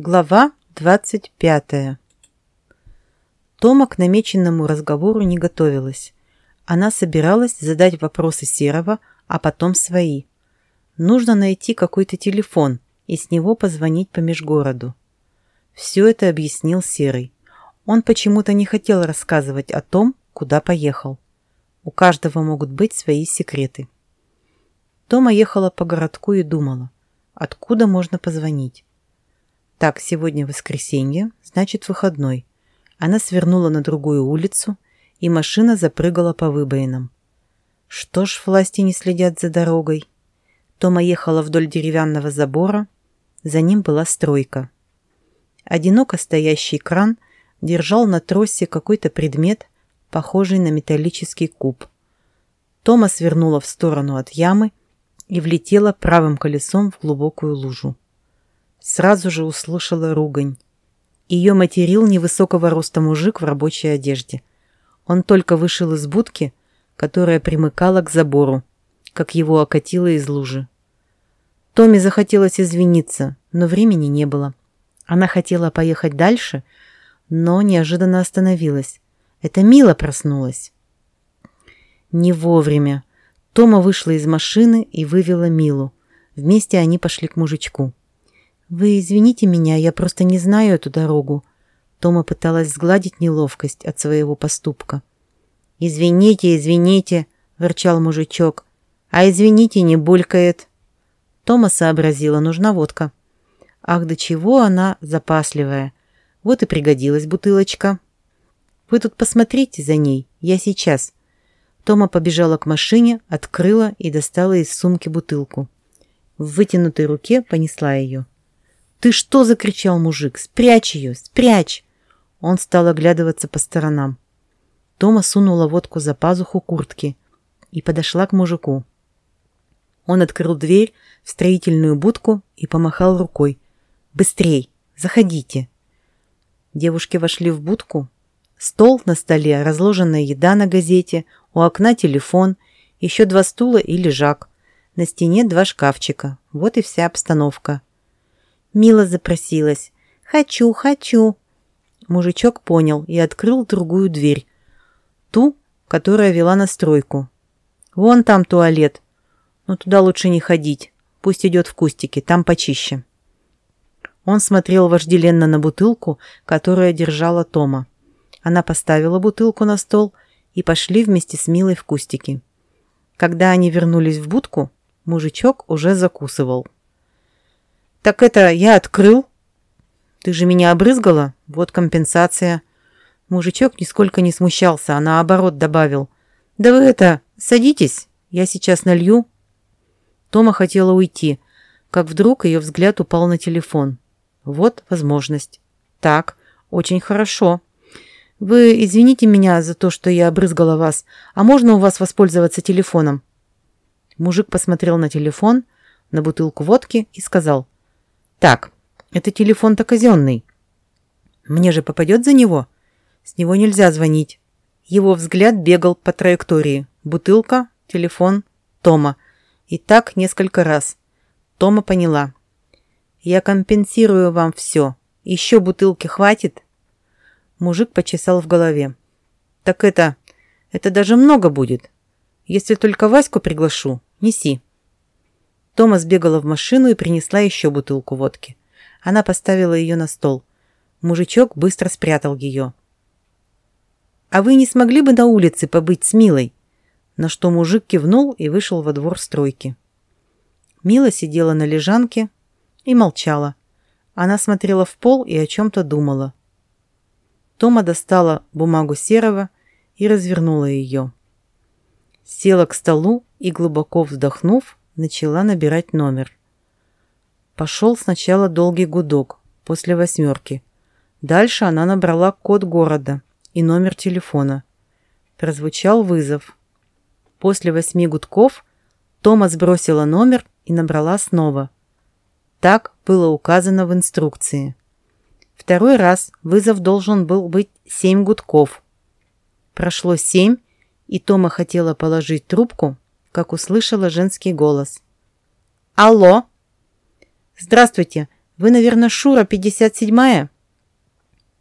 Глава 25. Тома к намеченному разговору не готовилась. Она собиралась задать вопросы Серого, а потом свои. Нужно найти какой-то телефон и с него позвонить по межгороду. Все это объяснил Серый. Он почему-то не хотел рассказывать о том, куда поехал. У каждого могут быть свои секреты. Тома ехала по городку и думала, откуда можно позвонить. Так, сегодня воскресенье, значит выходной. Она свернула на другую улицу, и машина запрыгала по выбоинам. Что ж, власти не следят за дорогой. Тома ехала вдоль деревянного забора. За ним была стройка. Одиноко стоящий кран держал на тросе какой-то предмет, похожий на металлический куб. Тома свернула в сторону от ямы и влетела правым колесом в глубокую лужу сразу же услышала ругань. Ее материл невысокого роста мужик в рабочей одежде. Он только вышел из будки, которая примыкала к забору, как его окатило из лужи. Томе захотелось извиниться, но времени не было. Она хотела поехать дальше, но неожиданно остановилась. Это Мила проснулась. Не вовремя. Тома вышла из машины и вывела Милу. Вместе они пошли к мужичку. «Вы извините меня, я просто не знаю эту дорогу». Тома пыталась сгладить неловкость от своего поступка. «Извините, извините», — ворчал мужичок. «А извините, не булькает». Тома сообразила, нужна водка. Ах, до чего она запасливая. Вот и пригодилась бутылочка. «Вы тут посмотрите за ней, я сейчас». Тома побежала к машине, открыла и достала из сумки бутылку. В вытянутой руке понесла ее. «Ты что?» – закричал мужик. «Спрячь ее! Спрячь!» Он стал оглядываться по сторонам. Тома сунула водку за пазуху куртки и подошла к мужику. Он открыл дверь в строительную будку и помахал рукой. «Быстрей! Заходите!» Девушки вошли в будку. Стол на столе, разложенная еда на газете, у окна телефон, еще два стула и лежак. На стене два шкафчика. Вот и вся обстановка. Мила запросилась. «Хочу, хочу!» Мужичок понял и открыл другую дверь. Ту, которая вела на стройку. «Вон там туалет. Но туда лучше не ходить. Пусть идет в кустики, там почище». Он смотрел вожделенно на бутылку, которая держала Тома. Она поставила бутылку на стол и пошли вместе с Милой в кустики. Когда они вернулись в будку, мужичок уже закусывал. «Так это я открыл?» «Ты же меня обрызгала? Вот компенсация». Мужичок нисколько не смущался, а наоборот добавил. «Да вы это, садитесь, я сейчас налью». Тома хотела уйти, как вдруг ее взгляд упал на телефон. Вот возможность. «Так, очень хорошо. Вы извините меня за то, что я обрызгала вас, а можно у вас воспользоваться телефоном?» Мужик посмотрел на телефон, на бутылку водки и сказал – так, это телефон-то казенный. Мне же попадет за него? С него нельзя звонить. Его взгляд бегал по траектории. Бутылка, телефон, Тома. И так несколько раз. Тома поняла. Я компенсирую вам все. Еще бутылки хватит? Мужик почесал в голове. Так это... Это даже много будет. Если только Ваську приглашу, неси. Тома сбегала в машину и принесла еще бутылку водки. Она поставила ее на стол. Мужичок быстро спрятал ее. «А вы не смогли бы на улице побыть с Милой?» На что мужик кивнул и вышел во двор стройки. Мила сидела на лежанке и молчала. Она смотрела в пол и о чем-то думала. Тома достала бумагу серого и развернула ее. Села к столу и, глубоко вздохнув, начала набирать номер. Пошел сначала долгий гудок, после восьмерки. Дальше она набрала код города и номер телефона. Прозвучал вызов. После восьми гудков Тома сбросила номер и набрала снова. Так было указано в инструкции. Второй раз вызов должен был быть семь гудков. Прошло семь, и Тома хотела положить трубку, как услышала женский голос. «Алло!» «Здравствуйте! Вы, наверное, Шура, 57-я?»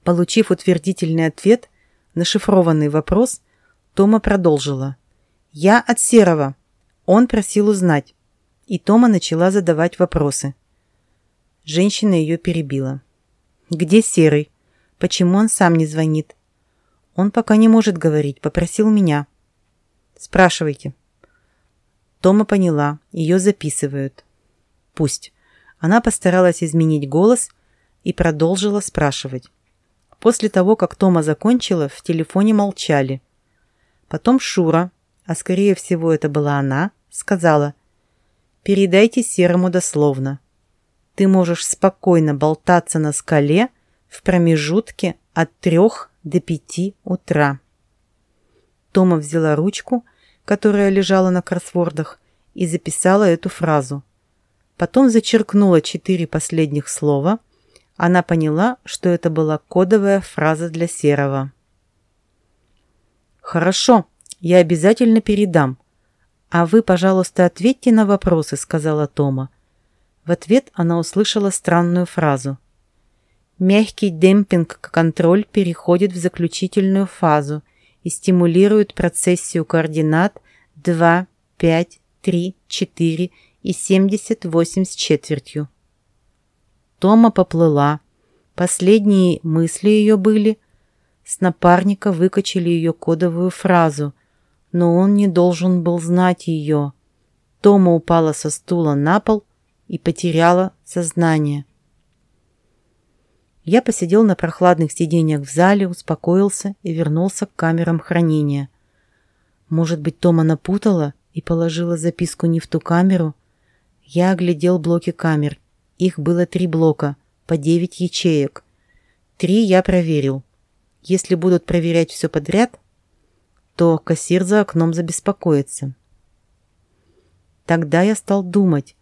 Получив утвердительный ответ на шифрованный вопрос, Тома продолжила. «Я от Серого. Он просил узнать». И Тома начала задавать вопросы. Женщина ее перебила. «Где Серый? Почему он сам не звонит?» «Он пока не может говорить. Попросил меня». «Спрашивайте». Тома поняла. Ее записывают. «Пусть». Она постаралась изменить голос и продолжила спрашивать. После того, как Тома закончила, в телефоне молчали. Потом Шура, а скорее всего это была она, сказала «Передайте Серому дословно. Ты можешь спокойно болтаться на скале в промежутке от трех до пяти утра». Тома взяла ручку, которая лежала на кроссвордах, и записала эту фразу. Потом зачеркнула четыре последних слова. Она поняла, что это была кодовая фраза для Серого. «Хорошо, я обязательно передам. А вы, пожалуйста, ответьте на вопросы», — сказала Тома. В ответ она услышала странную фразу. Мягкий демпинг-контроль переходит в заключительную фазу и стимулирует процессию координат 2, 5, 3, 4 и 78 с четвертью. Тома поплыла. Последние мысли ее были. С напарника выкачали ее кодовую фразу, но он не должен был знать ее. Тома упала со стула на пол и потеряла сознание. Я посидел на прохладных сиденьях в зале, успокоился и вернулся к камерам хранения. Может быть, Тома напутала и положила записку не в ту камеру? Я оглядел блоки камер. Их было три блока, по девять ячеек. Три я проверил. Если будут проверять все подряд, то кассир за окном забеспокоится. Тогда я стал думать,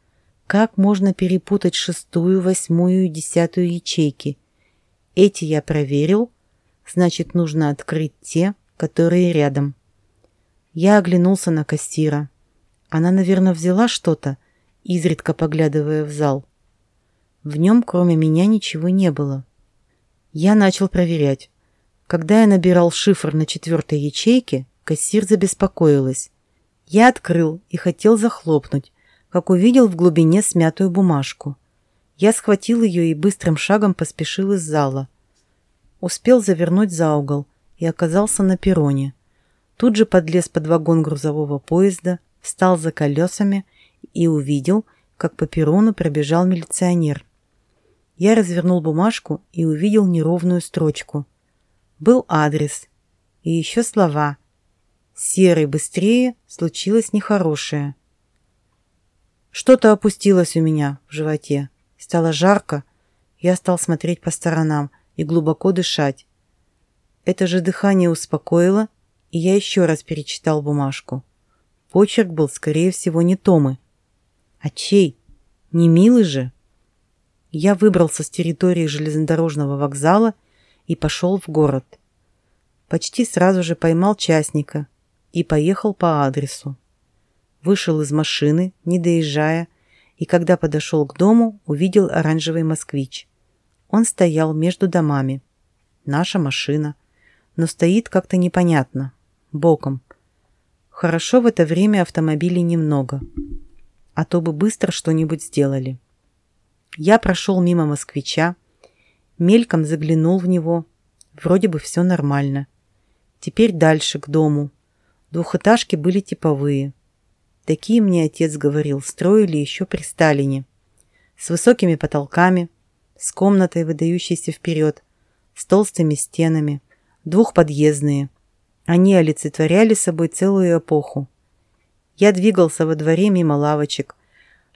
как можно перепутать шестую, восьмую и десятую ячейки. Эти я проверил, значит, нужно открыть те, которые рядом. Я оглянулся на кассира. Она, наверное, взяла что-то, изредка поглядывая в зал. В нем, кроме меня, ничего не было. Я начал проверять. Когда я набирал шифр на четвертой ячейке, кассир забеспокоилась. Я открыл и хотел захлопнуть, как увидел в глубине смятую бумажку. Я схватил ее и быстрым шагом поспешил из зала. Успел завернуть за угол и оказался на перроне. Тут же подлез под вагон грузового поезда, встал за колесами и увидел, как по перрону пробежал милиционер. Я развернул бумажку и увидел неровную строчку – был адрес и еще слова. Серый быстрее случилось нехорошее. Что-то опустилось у меня в животе. Стало жарко. Я стал смотреть по сторонам и глубоко дышать. Это же дыхание успокоило, и я еще раз перечитал бумажку. Почерк был, скорее всего, не Томы. А чей? Не милый же? Я выбрался с территории железнодорожного вокзала и пошел в город. Почти сразу же поймал частника и поехал по адресу. Вышел из машины, не доезжая, и когда подошел к дому, увидел оранжевый москвич. Он стоял между домами. Наша машина. Но стоит как-то непонятно. Боком. Хорошо в это время автомобилей немного. А то бы быстро что-нибудь сделали. Я прошел мимо москвича, Мельком заглянул в него. Вроде бы все нормально. Теперь дальше, к дому. Двухэтажки были типовые. Такие мне отец говорил, строили еще при Сталине. С высокими потолками, с комнатой, выдающейся вперед, с толстыми стенами, двухподъездные. Они олицетворяли собой целую эпоху. Я двигался во дворе мимо лавочек,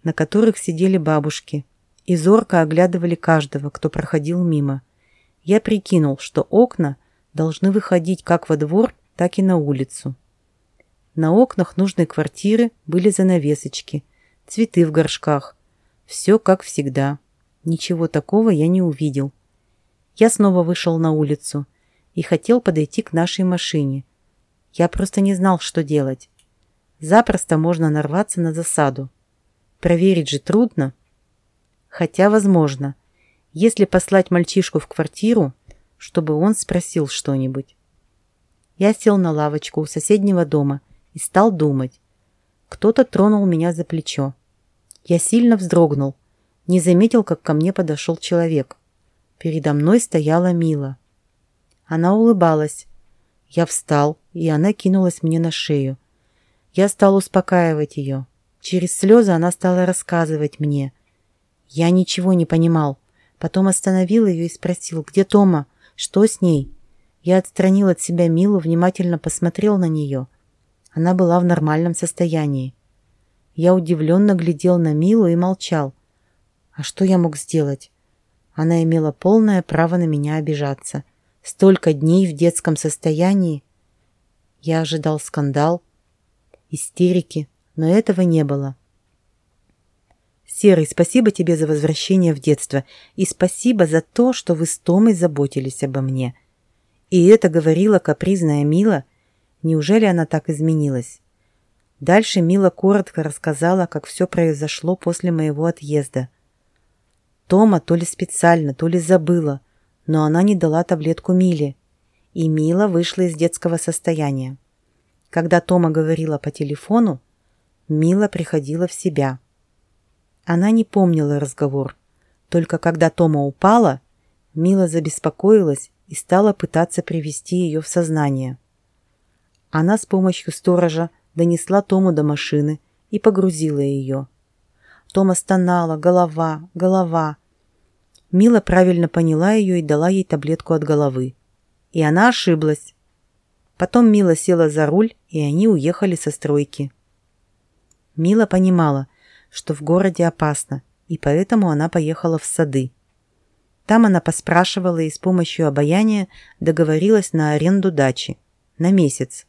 на которых сидели бабушки, и зорко оглядывали каждого, кто проходил мимо. Я прикинул, что окна должны выходить как во двор, так и на улицу. На окнах нужной квартиры были занавесочки, цветы в горшках. Все как всегда. Ничего такого я не увидел. Я снова вышел на улицу и хотел подойти к нашей машине. Я просто не знал, что делать. Запросто можно нарваться на засаду. Проверить же трудно, Хотя, возможно, если послать мальчишку в квартиру, чтобы он спросил что-нибудь. Я сел на лавочку у соседнего дома и стал думать. Кто-то тронул меня за плечо. Я сильно вздрогнул, не заметил, как ко мне подошел человек. Передо мной стояла Мила. Она улыбалась. Я встал, и она кинулась мне на шею. Я стал успокаивать ее. Через слезы она стала рассказывать мне. Я ничего не понимал. Потом остановил ее и спросил, где Тома, что с ней? Я отстранил от себя Милу, внимательно посмотрел на нее. Она была в нормальном состоянии. Я удивленно глядел на Милу и молчал. А что я мог сделать? Она имела полное право на меня обижаться. Столько дней в детском состоянии. Я ожидал скандал, истерики, но этого не было. Серый, спасибо тебе за возвращение в детство и спасибо за то, что вы с Томой заботились обо мне. И это говорила капризная Мила. Неужели она так изменилась? Дальше Мила коротко рассказала, как все произошло после моего отъезда. Тома то ли специально, то ли забыла, но она не дала таблетку Миле, и Мила вышла из детского состояния. Когда Тома говорила по телефону, Мила приходила в себя – она не помнила разговор. Только когда Тома упала, Мила забеспокоилась и стала пытаться привести ее в сознание. Она с помощью сторожа донесла Тому до машины и погрузила ее. Тома стонала, голова, голова. Мила правильно поняла ее и дала ей таблетку от головы. И она ошиблась. Потом Мила села за руль, и они уехали со стройки. Мила понимала – что в городе опасно, и поэтому она поехала в сады. Там она поспрашивала и с помощью обаяния договорилась на аренду дачи. На месяц.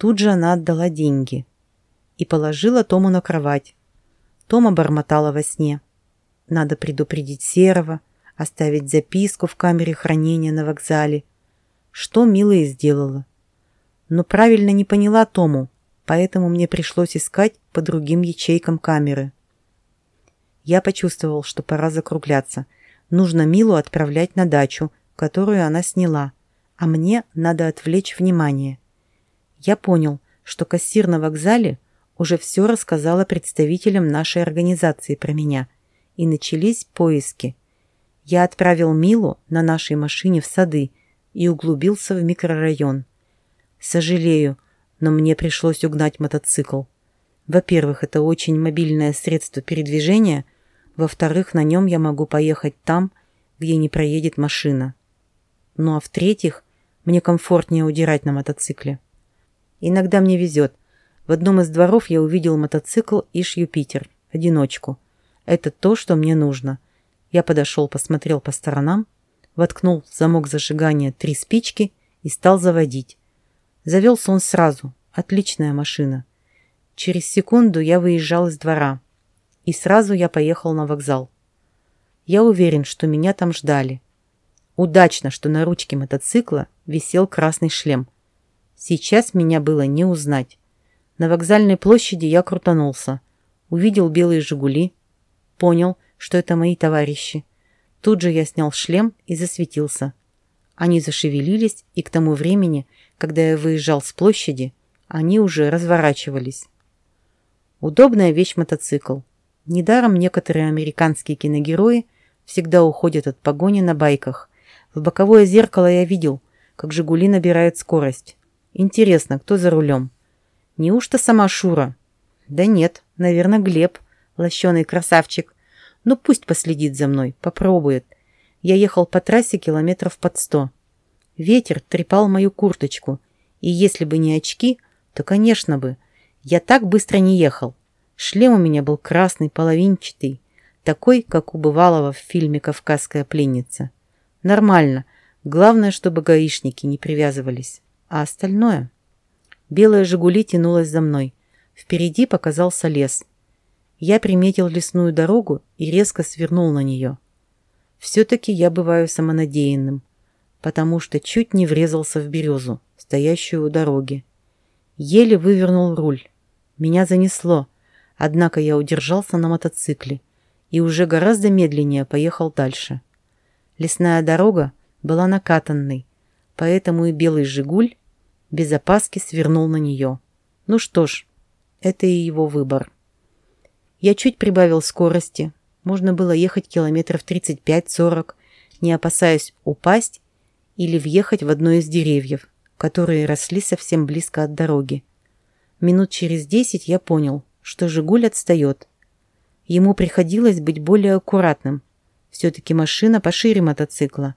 Тут же она отдала деньги. И положила Тому на кровать. Тома бормотала во сне. Надо предупредить Серого, оставить записку в камере хранения на вокзале. Что Мила сделала. Но правильно не поняла Тому, поэтому мне пришлось искать по другим ячейкам камеры. Я почувствовал, что пора закругляться. Нужно Милу отправлять на дачу, которую она сняла, а мне надо отвлечь внимание. Я понял, что кассир на вокзале уже все рассказала представителям нашей организации про меня, и начались поиски. Я отправил Милу на нашей машине в сады и углубился в микрорайон. Сожалею, но мне пришлось угнать мотоцикл. Во-первых, это очень мобильное средство передвижения, во-вторых, на нем я могу поехать там, где не проедет машина. Ну а в-третьих, мне комфортнее удирать на мотоцикле. Иногда мне везет. В одном из дворов я увидел мотоцикл Иш Юпитер, одиночку. Это то, что мне нужно. Я подошел, посмотрел по сторонам, воткнул в замок зажигания три спички и стал заводить. Завелся он сразу. Отличная машина. Через секунду я выезжал из двора. И сразу я поехал на вокзал. Я уверен, что меня там ждали. Удачно, что на ручке мотоцикла висел красный шлем. Сейчас меня было не узнать. На вокзальной площади я крутанулся. Увидел белые «Жигули». Понял, что это мои товарищи. Тут же я снял шлем и засветился. Они зашевелились, и к тому времени когда я выезжал с площади, они уже разворачивались. Удобная вещь мотоцикл. Недаром некоторые американские киногерои всегда уходят от погони на байках. В боковое зеркало я видел, как «Жигули» набирает скорость. Интересно, кто за рулем? Неужто сама Шура? Да нет, наверное, Глеб, лощеный красавчик. Ну пусть последит за мной, попробует. Я ехал по трассе километров под сто. Ветер трепал мою курточку, и если бы не очки, то, конечно бы, я так быстро не ехал. Шлем у меня был красный, половинчатый, такой, как у бывалого в фильме «Кавказская пленница». Нормально, главное, чтобы гаишники не привязывались. А остальное? Белая «Жигули» тянулась за мной. Впереди показался лес. Я приметил лесную дорогу и резко свернул на нее. Все-таки я бываю самонадеянным потому что чуть не врезался в березу, стоящую у дороги. Еле вывернул руль. Меня занесло, однако я удержался на мотоцикле и уже гораздо медленнее поехал дальше. Лесная дорога была накатанной, поэтому и белый «Жигуль» без опаски свернул на нее. Ну что ж, это и его выбор. Я чуть прибавил скорости. Можно было ехать километров 35-40, не опасаясь упасть или въехать в одно из деревьев, которые росли совсем близко от дороги. Минут через десять я понял, что «Жигуль» отстает. Ему приходилось быть более аккуратным. Все-таки машина пошире мотоцикла.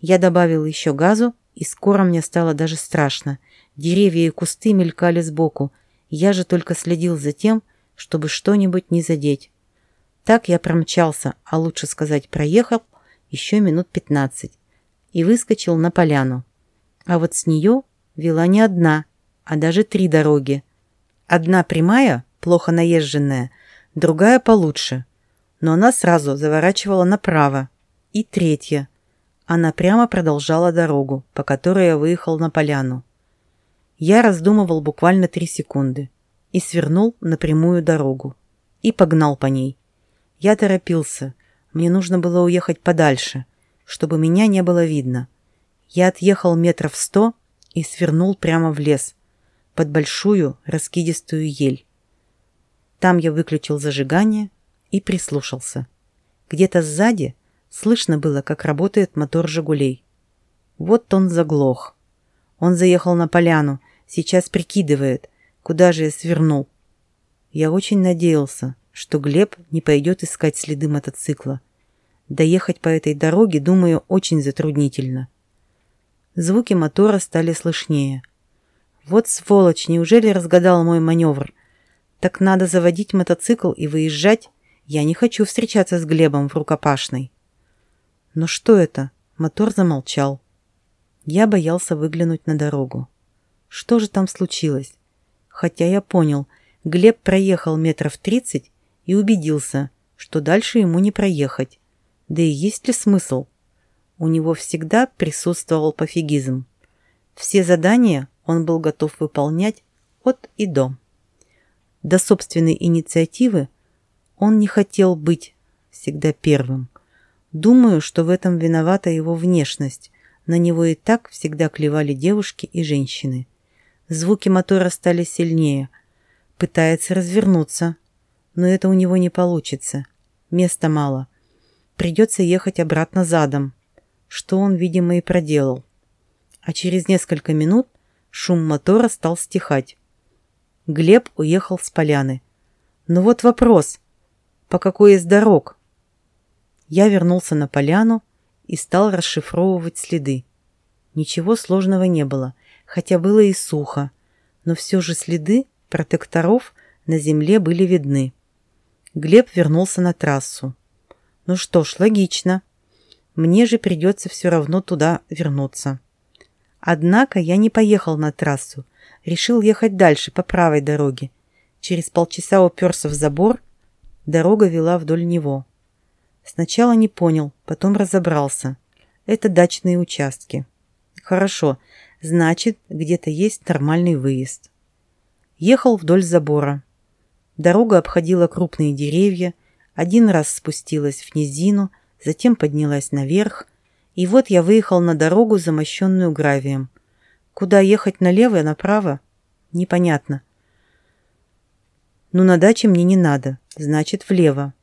Я добавил еще газу, и скоро мне стало даже страшно. Деревья и кусты мелькали сбоку. Я же только следил за тем, чтобы что-нибудь не задеть. Так я промчался, а лучше сказать проехал, еще минут пятнадцать и выскочил на поляну. А вот с нее вела не одна, а даже три дороги. Одна прямая, плохо наезженная, другая получше, но она сразу заворачивала направо. И третья. Она прямо продолжала дорогу, по которой я выехал на поляну. Я раздумывал буквально три секунды и свернул на прямую дорогу. И погнал по ней. Я торопился. Мне нужно было уехать подальше, чтобы меня не было видно. Я отъехал метров сто и свернул прямо в лес, под большую раскидистую ель. Там я выключил зажигание и прислушался. Где-то сзади слышно было, как работает мотор «Жигулей». Вот он заглох. Он заехал на поляну, сейчас прикидывает, куда же я свернул. Я очень надеялся, что Глеб не пойдет искать следы мотоцикла. Доехать по этой дороге, думаю, очень затруднительно. Звуки мотора стали слышнее. Вот сволочь, неужели разгадал мой маневр? Так надо заводить мотоцикл и выезжать. Я не хочу встречаться с Глебом в рукопашной. Но что это? Мотор замолчал. Я боялся выглянуть на дорогу. Что же там случилось? Хотя я понял, Глеб проехал метров тридцать и убедился, что дальше ему не проехать. Да и есть ли смысл? У него всегда присутствовал пофигизм. Все задания он был готов выполнять от и до. До собственной инициативы он не хотел быть всегда первым. Думаю, что в этом виновата его внешность. На него и так всегда клевали девушки и женщины. Звуки мотора стали сильнее. Пытается развернуться, но это у него не получится. Места мало. Придется ехать обратно задом, что он, видимо, и проделал. А через несколько минут шум мотора стал стихать. Глеб уехал с поляны. Но вот вопрос, по какой из дорог? Я вернулся на поляну и стал расшифровывать следы. Ничего сложного не было, хотя было и сухо, но все же следы протекторов на земле были видны. Глеб вернулся на трассу. Ну что ж, логично. Мне же придется все равно туда вернуться. Однако я не поехал на трассу. Решил ехать дальше, по правой дороге. Через полчаса уперся в забор. Дорога вела вдоль него. Сначала не понял, потом разобрался. Это дачные участки. Хорошо, значит, где-то есть нормальный выезд. Ехал вдоль забора. Дорога обходила крупные деревья, один раз спустилась в низину, затем поднялась наверх, и вот я выехал на дорогу, замощенную гравием. Куда ехать, налево и направо? Непонятно. Но на даче мне не надо, значит, влево.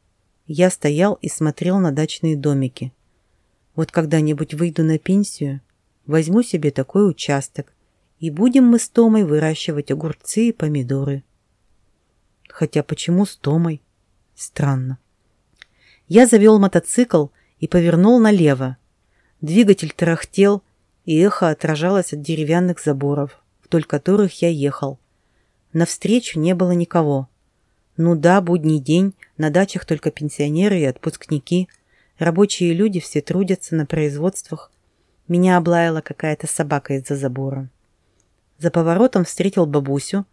Я стоял и смотрел на дачные домики. Вот когда-нибудь выйду на пенсию, возьму себе такой участок, и будем мы с Томой выращивать огурцы и помидоры. Хотя почему с Томой? Странно. Я завел мотоцикл и повернул налево. Двигатель тарахтел, и эхо отражалось от деревянных заборов, вдоль которых я ехал. Навстречу не было никого. Ну да, будний день, на дачах только пенсионеры и отпускники. Рабочие люди все трудятся на производствах. Меня облаяла какая-то собака из-за забора. За поворотом встретил бабусю,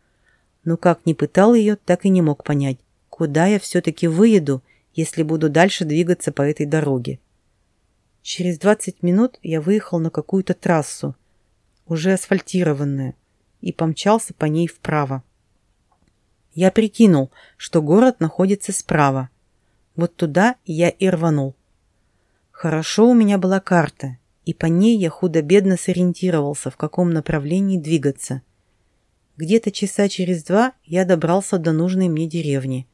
но как ни пытал ее, так и не мог понять, куда я все-таки выеду – если буду дальше двигаться по этой дороге. Через 20 минут я выехал на какую-то трассу, уже асфальтированную, и помчался по ней вправо. Я прикинул, что город находится справа, Вот туда я и рванул. Хорошо у меня была карта, и по ней я худо-бедно сориентировался, в каком направлении двигаться. Где-то часа через два я добрался до нужной мне деревни.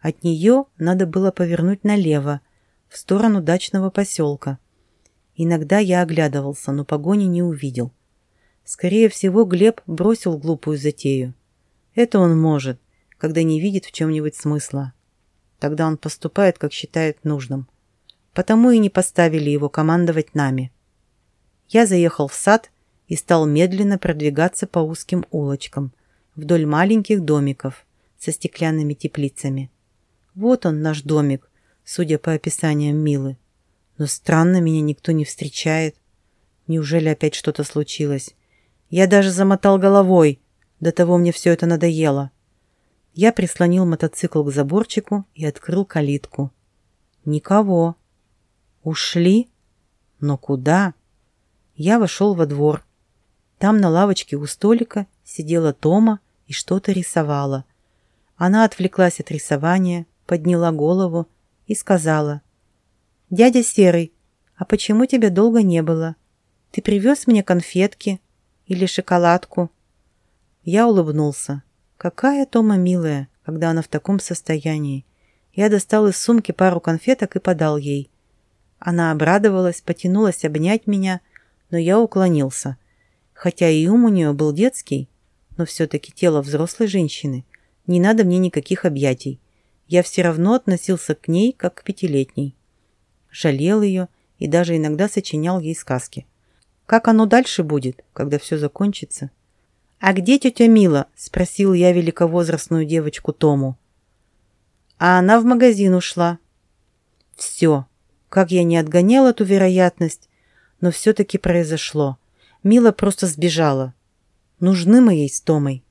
От нее надо было повернуть налево, в сторону дачного поселка. Иногда я оглядывался, но погони не увидел. Скорее всего, Глеб бросил глупую затею. Это он может, когда не видит в чем-нибудь смысла. Тогда он поступает, как считает нужным. Потому и не поставили его командовать нами. Я заехал в сад и стал медленно продвигаться по узким улочкам, вдоль маленьких домиков со стеклянными теплицами. Вот он, наш домик, судя по описаниям Милы. Но странно, меня никто не встречает. Неужели опять что-то случилось? Я даже замотал головой. До того мне все это надоело. Я прислонил мотоцикл к заборчику и открыл калитку. Никого. Ушли? Но куда? Я вошел во двор. Там на лавочке у столика сидела Тома и что-то рисовала. Она отвлеклась от рисования, подняла голову и сказала. «Дядя Серый, а почему тебя долго не было? Ты привез мне конфетки или шоколадку?» Я улыбнулся. Какая Тома милая, когда она в таком состоянии. Я достал из сумки пару конфеток и подал ей. Она обрадовалась, потянулась обнять меня, но я уклонился. Хотя и ум у нее был детский, но все-таки тело взрослой женщины. Не надо мне никаких объятий. Я все равно относился к ней, как к пятилетней. Жалел ее и даже иногда сочинял ей сказки. Как оно дальше будет, когда все закончится? «А где тетя Мила?» – спросил я великовозрастную девочку Тому. А она в магазин ушла. Все. Как я не отгонял эту вероятность, но все-таки произошло. Мила просто сбежала. Нужны мы ей с Томой.